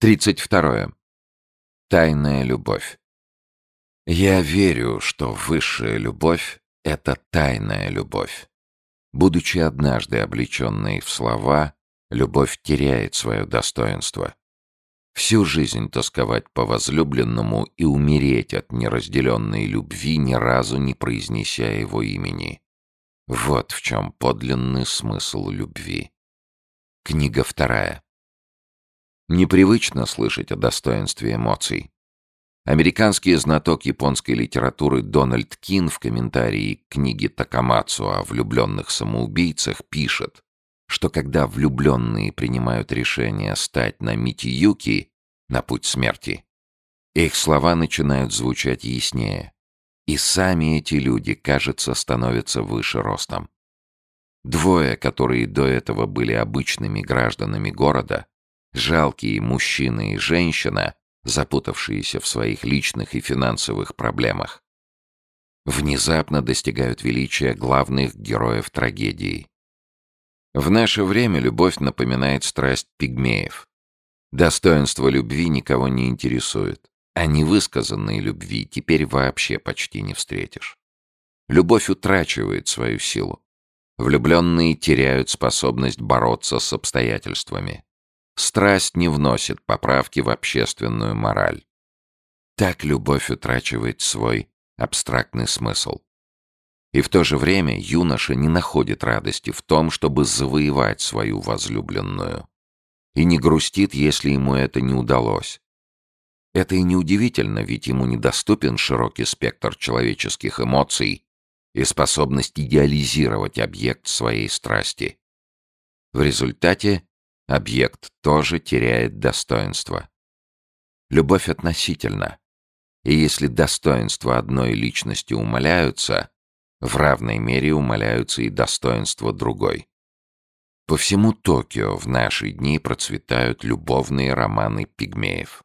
32. Тайная любовь. Я верю, что высшая любовь — это тайная любовь. Будучи однажды облеченной в слова, любовь теряет свое достоинство. Всю жизнь тосковать по возлюбленному и умереть от неразделенной любви, ни разу не произнеся его имени. Вот в чем подлинный смысл любви. Книга вторая. Непривычно слышать о достоинстве эмоций. Американский знаток японской литературы Дональд Кин в комментарии к книге Такамацу о влюбленных самоубийцах пишет, что когда влюбленные принимают решение стать на Митиюки, на путь смерти, их слова начинают звучать яснее, и сами эти люди, кажется, становятся выше ростом. Двое, которые до этого были обычными гражданами города, жалкие мужчина и женщина, запутавшиеся в своих личных и финансовых проблемах, внезапно достигают величия главных героев трагедии. В наше время любовь напоминает страсть пигмеев. Достоинство любви никого не интересует, а невысказанной любви теперь вообще почти не встретишь. Любовь утрачивает свою силу. Влюбленные теряют способность бороться с обстоятельствами. Страсть не вносит поправки в общественную мораль. Так любовь утрачивает свой абстрактный смысл. И в то же время юноша не находит радости в том, чтобы завоевать свою возлюбленную. И не грустит, если ему это не удалось. Это и неудивительно, ведь ему недоступен широкий спектр человеческих эмоций и способность идеализировать объект своей страсти. В результате объект тоже теряет достоинство. Любовь относительна. И если достоинства одной личности умаляются, в равной мере умаляются и достоинства другой. По всему Токио в наши дни процветают любовные романы пигмеев.